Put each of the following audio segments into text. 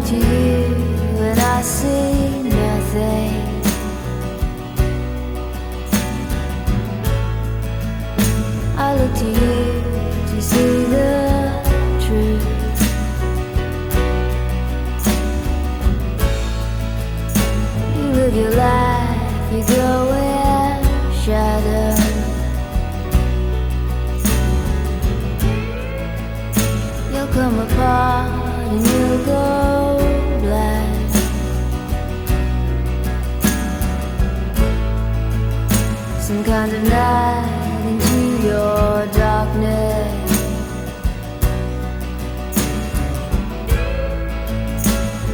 To you and I see nothing. I look to you to see the truth. You live your life, you go in shadow. You'll come apart and you'll go Some kind of night into your darkness.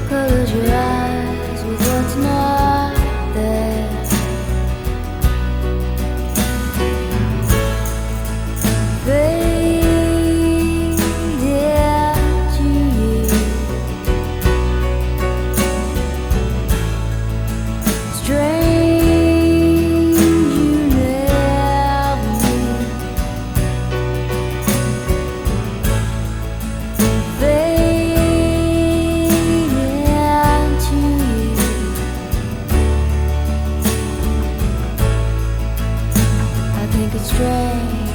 Close your eyes I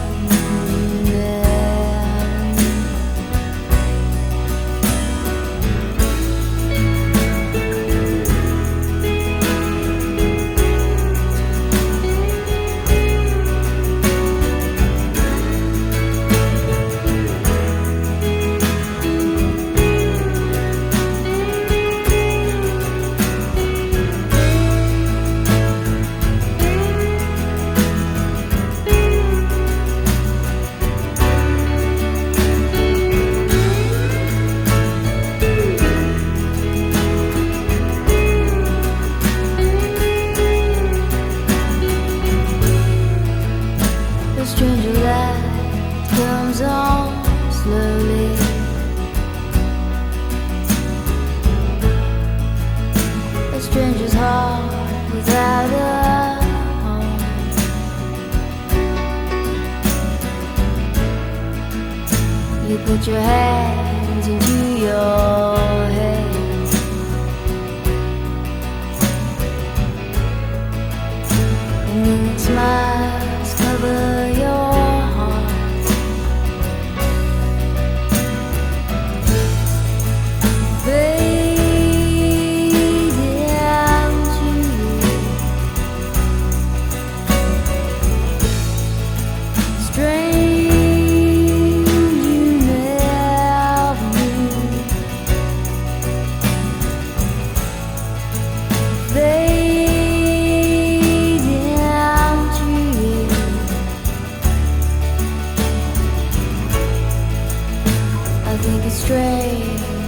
The stranger light comes on slowly. A stranger's heart without a home. You put your hands into your head. And smiles Take it straight.